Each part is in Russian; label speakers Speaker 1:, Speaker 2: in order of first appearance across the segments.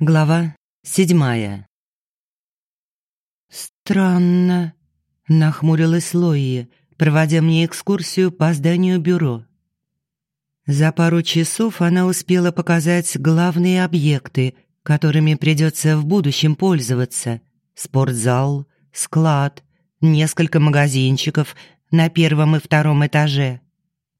Speaker 1: Глава седьмая. «Странно», — нахмурилась Лои, проводя мне экскурсию по зданию бюро. За пару часов она успела показать главные объекты, которыми придется в будущем пользоваться. Спортзал, склад, несколько магазинчиков на первом и втором этаже,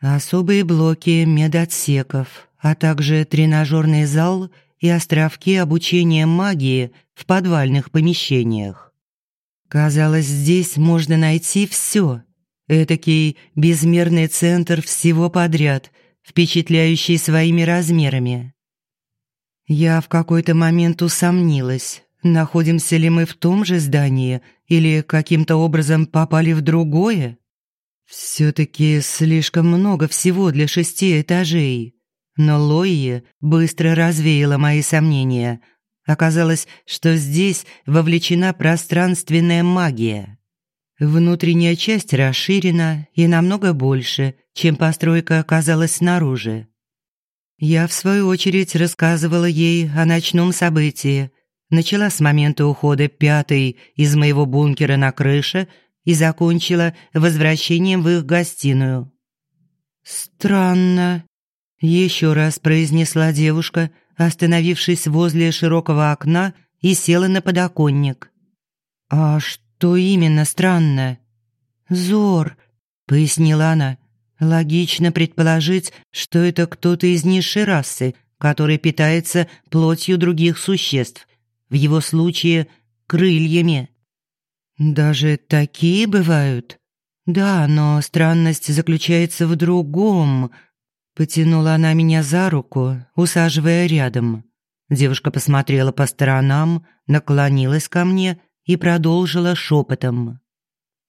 Speaker 1: особые блоки медотсеков, а также тренажерный зал — и островки обучения магии в подвальных помещениях. Казалось, здесь можно найти все. Этакий безмерный центр всего подряд, впечатляющий своими размерами. Я в какой-то момент усомнилась, находимся ли мы в том же здании или каким-то образом попали в другое. Все-таки слишком много всего для шести этажей. Но Лои быстро развеяла мои сомнения. Оказалось, что здесь вовлечена пространственная магия. Внутренняя часть расширена и намного больше, чем постройка оказалась снаружи. Я, в свою очередь, рассказывала ей о ночном событии. Начала с момента ухода пятой из моего бункера на крыше и закончила возвращением в их гостиную. «Странно», еще раз произнесла девушка, остановившись возле широкого окна и села на подоконник. «А что именно странно?» «Зор», — пояснила она. «Логично предположить, что это кто-то из низшей расы, который питается плотью других существ, в его случае — крыльями». «Даже такие бывают?» «Да, но странность заключается в другом», Потянула она меня за руку, усаживая рядом. Девушка посмотрела по сторонам, наклонилась ко мне и продолжила шепотом.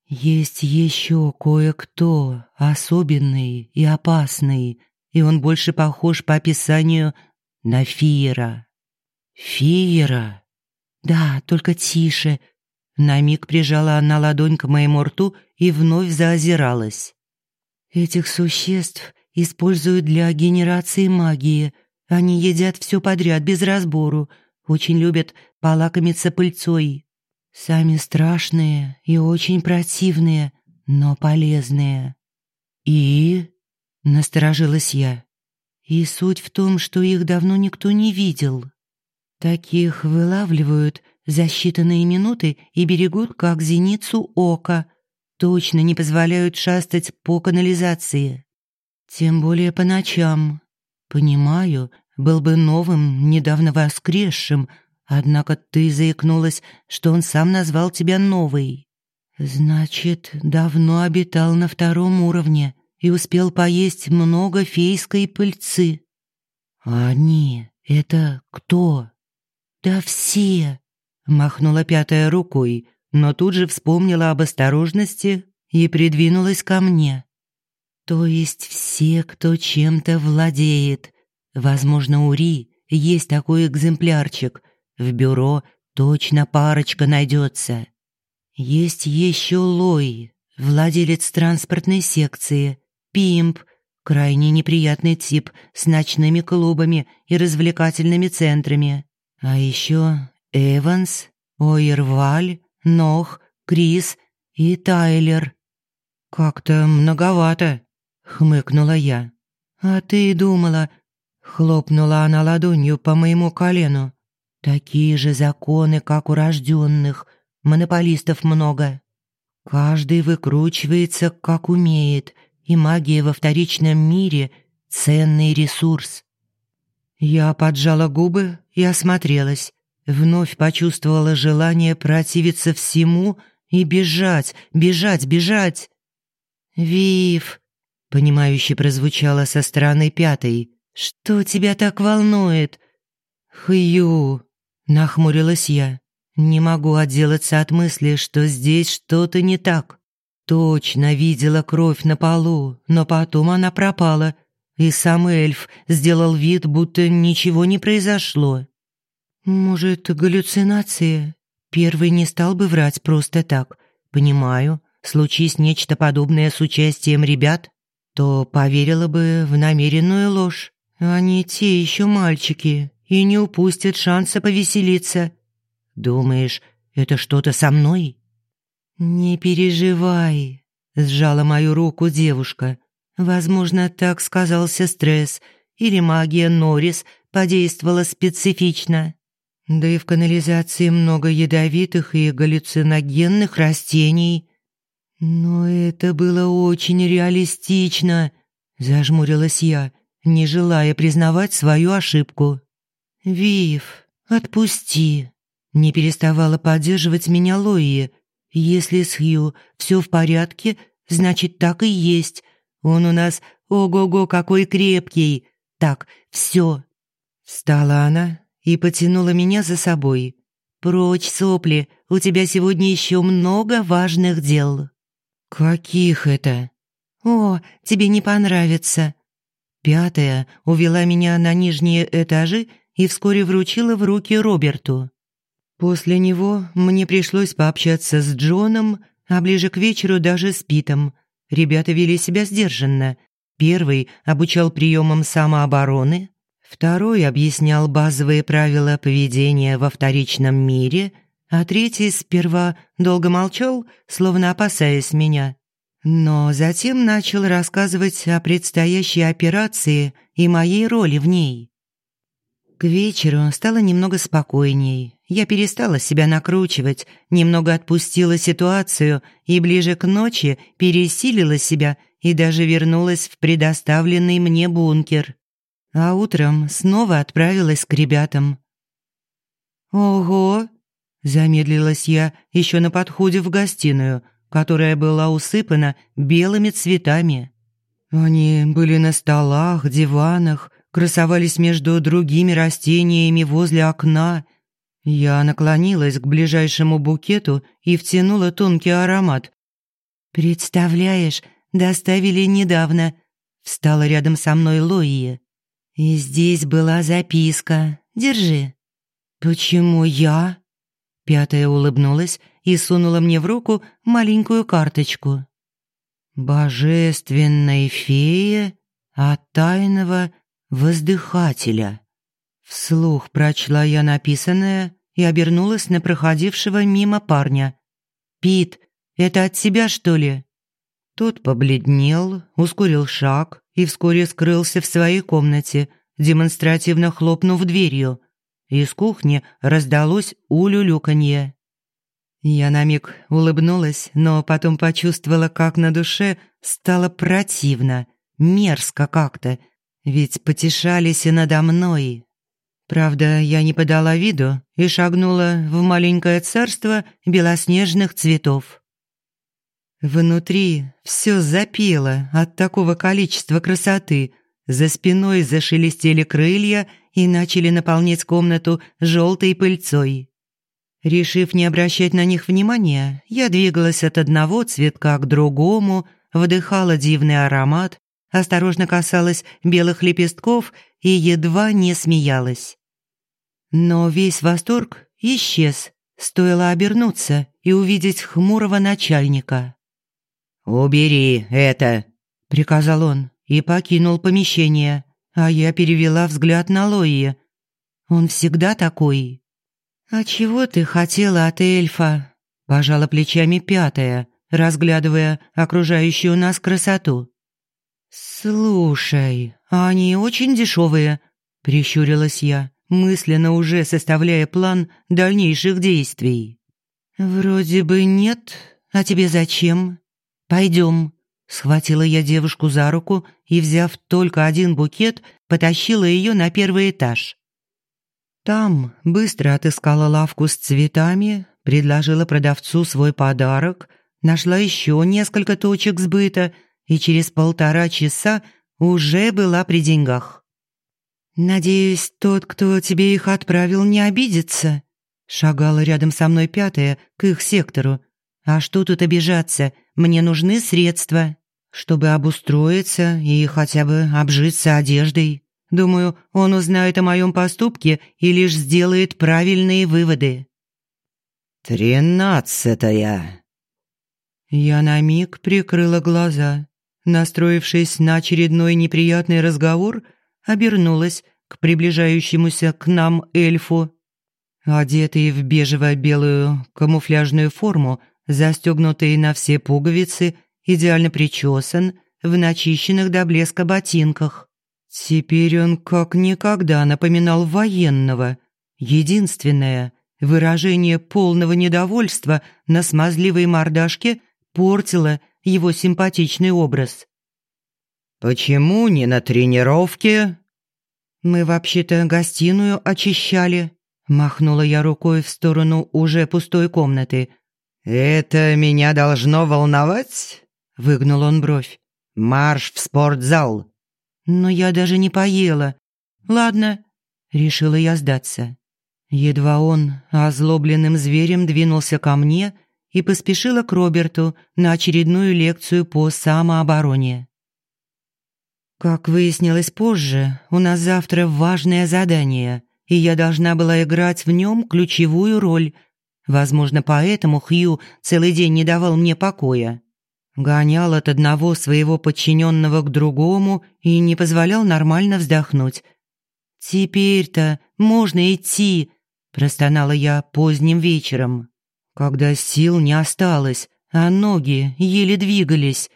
Speaker 1: «Есть еще кое-кто особенный и опасный, и он больше похож по описанию на Фиера». «Фиера?» «Да, только тише». На миг прижала она ладонь к моему рту и вновь заозиралась. «Этих существ используют для генерации магии. Они едят все подряд, без разбору. Очень любят полакомиться пыльцой. Сами страшные и очень противные, но полезные. И... Насторожилась я. И суть в том, что их давно никто не видел. Таких вылавливают за считанные минуты и берегут как зеницу ока. Точно не позволяют шастать по канализации. Тем более по ночам. Понимаю, был бы новым, недавно воскресшим, однако ты заикнулась, что он сам назвал тебя новой. Значит, давно обитал на втором уровне и успел поесть много фейской пыльцы. А они — это кто? Да все, махнула пятая рукой, но тут же вспомнила об осторожности и придвинулась ко мне. То есть все, кто чем-то владеет. Возможно, у Ри есть такой экземплярчик. В бюро точно парочка найдется. Есть еще Лой, владелец транспортной секции, Пимп, крайне неприятный тип с ночными клубами и развлекательными центрами. А еще Эванс, Ойерваль, Нох, Крис и Тайлер. Как-то многовато хмыкнула я. А ты думала, хлопнула она ладонью по моему колену. Такие же законы, как у рожденных, монополистов много. Каждый выкручивается, как умеет, и магия во вторичном мире — ценный ресурс. Я поджала губы и осмотрелась. Вновь почувствовала желание противиться всему и бежать, бежать, бежать. «Вив!» Понимающе прозвучало со стороны пятой. «Что тебя так волнует?» «Хью!» — нахмурилась я. «Не могу отделаться от мысли, что здесь что-то не так. Точно видела кровь на полу, но потом она пропала, и сам эльф сделал вид, будто ничего не произошло». «Может, галлюцинация?» Первый не стал бы врать просто так. «Понимаю, случись нечто подобное с участием ребят, то поверила бы в намеренную ложь. Они те еще мальчики, и не упустит шанса повеселиться. Думаешь, это что-то со мной? Не переживай, сжала мою руку девушка. Возможно, так сказался стресс, или магия Норрис подействовала специфично. Да и в канализации много ядовитых и галлюциногенных растений. Но это было очень реалистично, зажмурилась я, не желая признавать свою ошибку. Вив, отпусти. Не переставала поддерживать меня Лои. Если с Хью все в порядке, значит так и есть. Он у нас ого-го какой крепкий. Так, все. Встала она и потянула меня за собой. Прочь, сопли, у тебя сегодня еще много важных дел. Каких это? О, тебе не понравится. Пятая увела меня на нижние этажи и вскоре вручила в руки Роберту. После него мне пришлось пообщаться с Джоном, а ближе к вечеру даже с Питом. Ребята вели себя сдержанно. Первый обучал приемам самообороны, второй объяснял базовые правила поведения во вторичном мире, а третий сперва долго молчал, словно опасаясь меня. Но затем начал рассказывать о предстоящей операции и моей роли в ней. К вечеру стало немного спокойней. Я перестала себя накручивать, немного отпустила ситуацию и ближе к ночи пересилила себя и даже вернулась в предоставленный мне бункер. А утром снова отправилась к ребятам. «Ого!» – замедлилась я еще на подходе в гостиную, которая была усыпана белыми цветами. Они были на столах, диванах, красовались между другими растениями возле окна. Я наклонилась к ближайшему букету и втянула тонкий аромат. «Представляешь, доставили недавно», — встала рядом со мной Лоия. «И здесь была записка. Держи». «Почему я?» Пятая улыбнулась и сунула мне в руку маленькую карточку. «Божественная фея от тайного воздыхателя. Вслух прочла я написанное и обернулась на проходившего мимо парня. «Пит, это от тебя, что ли?» Тот побледнел, ускорил шаг и вскоре скрылся в своей комнате, демонстративно хлопнув дверью. Из кухни раздалось улюлюканье. Я на миг улыбнулась, но потом почувствовала, как на душе стало противно, мерзко как-то, ведь потешались и надо мной. Правда, я не подала виду и шагнула в маленькое царство белоснежных цветов. Внутри все запело от такого количества красоты. За спиной зашелестели крылья и начали наполнять комнату желтой пыльцой. Решив не обращать на них внимания, я двигалась от одного цветка к другому, вдыхала дивный аромат осторожно касалась белых лепестков и едва не смеялась. Но весь восторг исчез, стоило обернуться и увидеть хмурого начальника. «Убери это», — приказал он и покинул помещение, а я перевела взгляд на Лои. «Он всегда такой». «А чего ты хотела от эльфа?» – пожала плечами пятая, разглядывая окружающую нас красоту. «Слушай, они очень дешевые», — прищурилась я, мысленно уже составляя план дальнейших действий. «Вроде бы нет. А тебе зачем? Пойдем». Схватила я девушку за руку и, взяв только один букет, потащила ее на первый этаж. Там быстро отыскала лавку с цветами, предложила продавцу свой подарок, нашла еще несколько точек сбыта — и через полтора часа уже была при деньгах. «Надеюсь, тот, кто тебе их отправил, не обидится?» Шагала рядом со мной пятая к их сектору. «А что тут обижаться? Мне нужны средства, чтобы обустроиться и хотя бы обжиться одеждой. Думаю, он узнает о моем поступке и лишь сделает правильные выводы». «Тринадцатая». Я на миг прикрыла глаза настроившись на очередной неприятный разговор, обернулась к приближающемуся к нам эльфу. Одетый в бежево-белую камуфляжную форму, застегнутый на все пуговицы, идеально причесан, в начищенных до блеска ботинках. Теперь он как никогда напоминал военного. Единственное, выражение полного недовольства на смазливой мордашке портило его симпатичный образ.
Speaker 2: «Почему не на тренировке?»
Speaker 1: «Мы вообще-то гостиную очищали», – махнула я рукой в сторону уже пустой комнаты.
Speaker 2: «Это меня должно волновать?» – выгнул он бровь. «Марш в спортзал!»
Speaker 1: «Но я даже не поела. Ладно», – решила я сдаться. Едва он озлобленным зверем двинулся ко мне и поспешила к Роберту на очередную лекцию по самообороне. Как выяснилось позже, у нас завтра важное задание, и я должна была играть в нем ключевую роль. Возможно, поэтому Хью целый день не давал мне покоя. Гонял от одного своего подчиненного к другому и не позволял нормально вздохнуть. «Теперь-то можно идти», – простонала я поздним вечером, когда сил не осталось, а ноги еле двигались.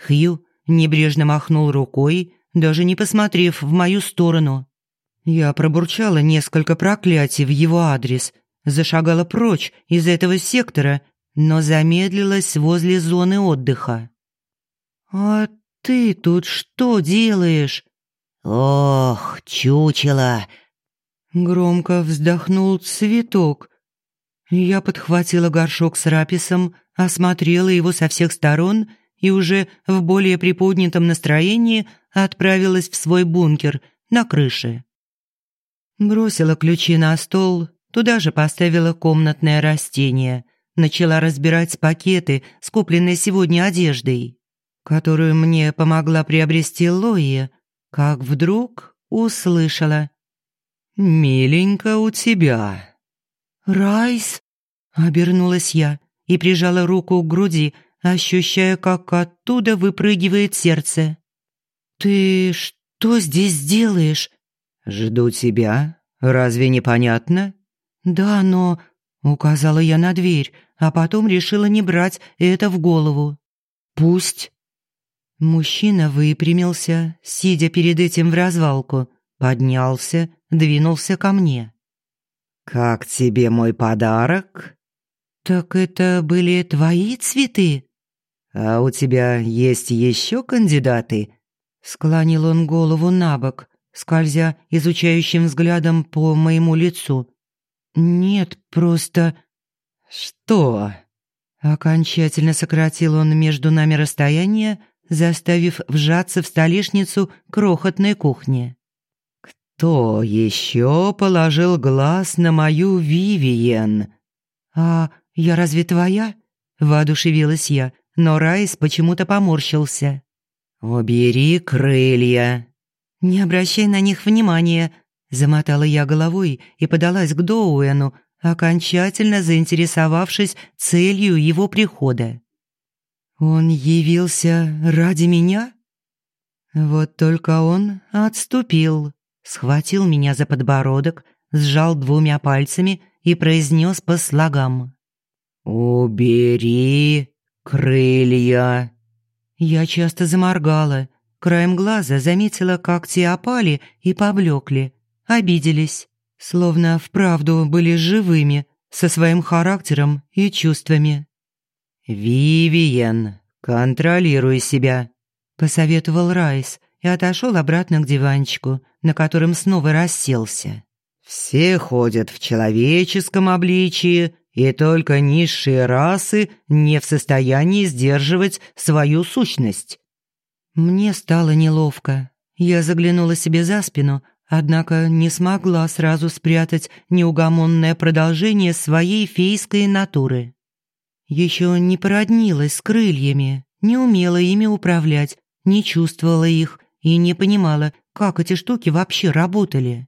Speaker 1: Хью небрежно махнул рукой, даже не посмотрев в мою сторону. Я пробурчала несколько проклятий в его адрес, зашагала прочь из этого сектора, но замедлилась возле зоны отдыха. «А ты тут что делаешь?»
Speaker 2: «Ох, чучело!»
Speaker 1: Громко вздохнул цветок. Я подхватила горшок с раписом, осмотрела его со всех сторон – и уже в более приподнятом настроении отправилась в свой бункер на крыше. Бросила ключи на стол, туда же поставила комнатное растение, начала разбирать пакеты, скупленные сегодня одеждой, которую мне помогла приобрести Лои, как вдруг услышала «Миленько у тебя». «Райс?» – обернулась я и прижала руку к груди, ощущая, как оттуда выпрыгивает сердце. «Ты что здесь делаешь?»
Speaker 2: «Жду тебя. Разве непонятно?»
Speaker 1: «Да, но...» — указала я на дверь, а потом решила не брать это в голову. «Пусть». Мужчина выпрямился, сидя перед этим в развалку, поднялся, двинулся ко мне.
Speaker 2: «Как тебе мой подарок?»
Speaker 1: «Так это были твои цветы?»
Speaker 2: «А у тебя есть еще кандидаты?»
Speaker 1: Склонил он голову на бок, скользя изучающим взглядом по моему лицу. «Нет, просто...»
Speaker 2: «Что?»
Speaker 1: Окончательно сократил он между нами расстояние, заставив вжаться в столешницу крохотной кухни.
Speaker 2: «Кто еще положил глаз на мою Вивиен?»
Speaker 1: «А я разве твоя?» – воодушевилась я, но Райс почему-то поморщился.
Speaker 2: «Убери крылья».
Speaker 1: «Не обращай на них внимания», – замотала я головой и подалась к Доуэну, окончательно заинтересовавшись целью его прихода. «Он явился ради меня?» Вот только он отступил, схватил меня за подбородок, сжал двумя пальцами и произнес по слогам.
Speaker 2: «Убери крылья!»
Speaker 1: Я часто заморгала. Краем глаза заметила, как те опали и поблекли. Обиделись. Словно вправду были живыми, со своим характером и чувствами.
Speaker 2: «Вивиен, контролируй себя», – посоветовал Райс и отошел обратно к диванчику, на котором снова расселся. «Все ходят в человеческом обличии, и только низшие расы не в состоянии сдерживать свою сущность.
Speaker 1: Мне стало неловко. Я заглянула себе за спину, однако не смогла сразу спрятать неугомонное продолжение своей фейской натуры. Еще не породнилась с крыльями, не умела ими управлять, не чувствовала их и не понимала, как эти штуки вообще работали.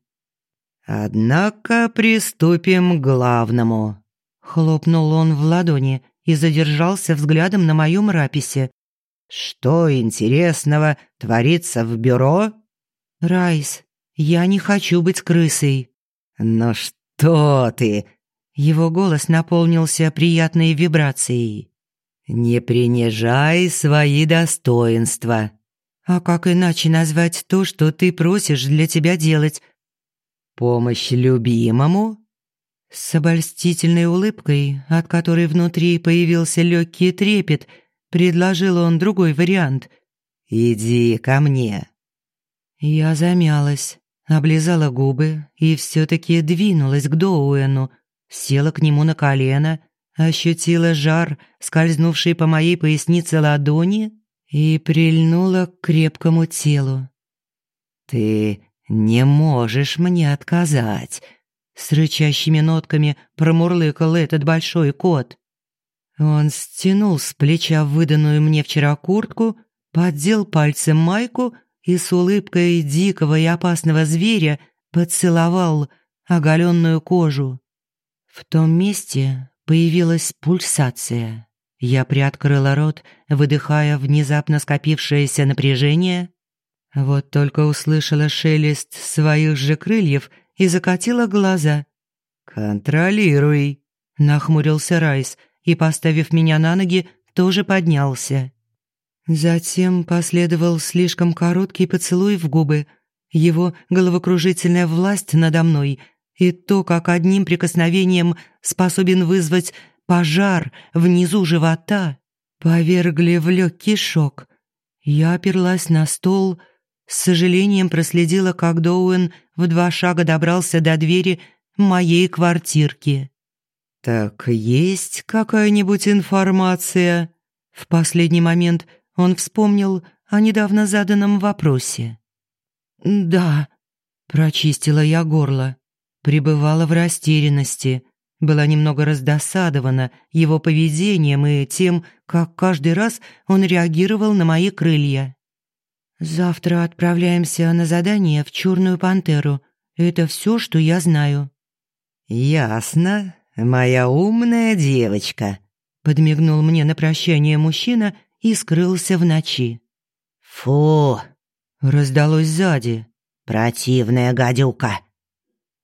Speaker 2: «Однако приступим к главному»,
Speaker 1: Хлопнул он в ладони и задержался взглядом на моем раписе.
Speaker 2: «Что интересного творится в бюро?»
Speaker 1: «Райс, Я не хочу быть крысой».
Speaker 2: «Ну что ты?»
Speaker 1: Его голос наполнился приятной вибрацией.
Speaker 2: «Не принижай свои достоинства».
Speaker 1: «А как иначе назвать то, что ты просишь для тебя делать?»
Speaker 2: «Помощь любимому?»
Speaker 1: С обольстительной улыбкой, от которой внутри появился легкий трепет, предложил он другой вариант.
Speaker 2: «Иди ко мне».
Speaker 1: Я замялась, облизала губы и все-таки двинулась к Доуэну, села к нему на колено, ощутила жар, скользнувший по моей пояснице ладони, и прильнула к крепкому телу.
Speaker 2: «Ты не можешь мне отказать»,
Speaker 1: с рычащими нотками промурлыкал этот большой кот. Он стянул с плеча выданную мне вчера куртку, поддел пальцем майку и с улыбкой дикого и опасного зверя поцеловал оголенную кожу. В том месте появилась пульсация. Я приоткрыла рот, выдыхая внезапно скопившееся напряжение. Вот только услышала шелест своих же крыльев — и закатила глаза.
Speaker 2: «Контролируй», — нахмурился Райс и, поставив меня на ноги, тоже поднялся.
Speaker 1: Затем последовал слишком короткий поцелуй в губы, его головокружительная власть надо мной и то, как одним прикосновением способен вызвать пожар внизу живота, повергли в легкий шок. Я оперлась на стол, с сожалением проследила, как Доуэн в два шага добрался до двери моей квартирки.
Speaker 2: «Так есть какая-нибудь информация?»
Speaker 1: В последний момент он вспомнил о недавно заданном вопросе. «Да», — прочистила я горло. Пребывала в растерянности, была немного раздосадована его поведением и тем, как каждый раз он реагировал на мои крылья. Завтра отправляемся на задание в Черную пантеру. Это все, что я знаю.
Speaker 2: Ясно, моя умная девочка,
Speaker 1: подмигнул мне на прощание мужчина и скрылся в ночи.
Speaker 2: Фу,
Speaker 1: раздалось сзади.
Speaker 2: Противная гадюка.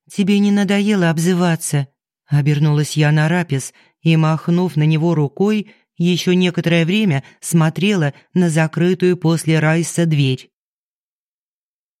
Speaker 1: Тебе не надоело обзываться? Обернулась я на Рапис и, махнув на него рукой, еще некоторое время смотрела на закрытую после Райса дверь.